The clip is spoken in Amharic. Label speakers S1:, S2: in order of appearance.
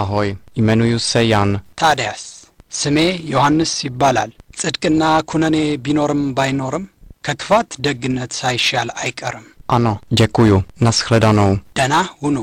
S1: Ahoj, jmenuji se Jan.
S2: ታዲያስ ስሜ ዮሐንስ ይባላል። ጽድቅና ኩነኔ ቢኖርም ባይኖርም ከክፋት ደግነት ሳይሻል አይቀርም።
S1: Ano, děkuju. Naschledanou.
S2: ደና ሁኑ።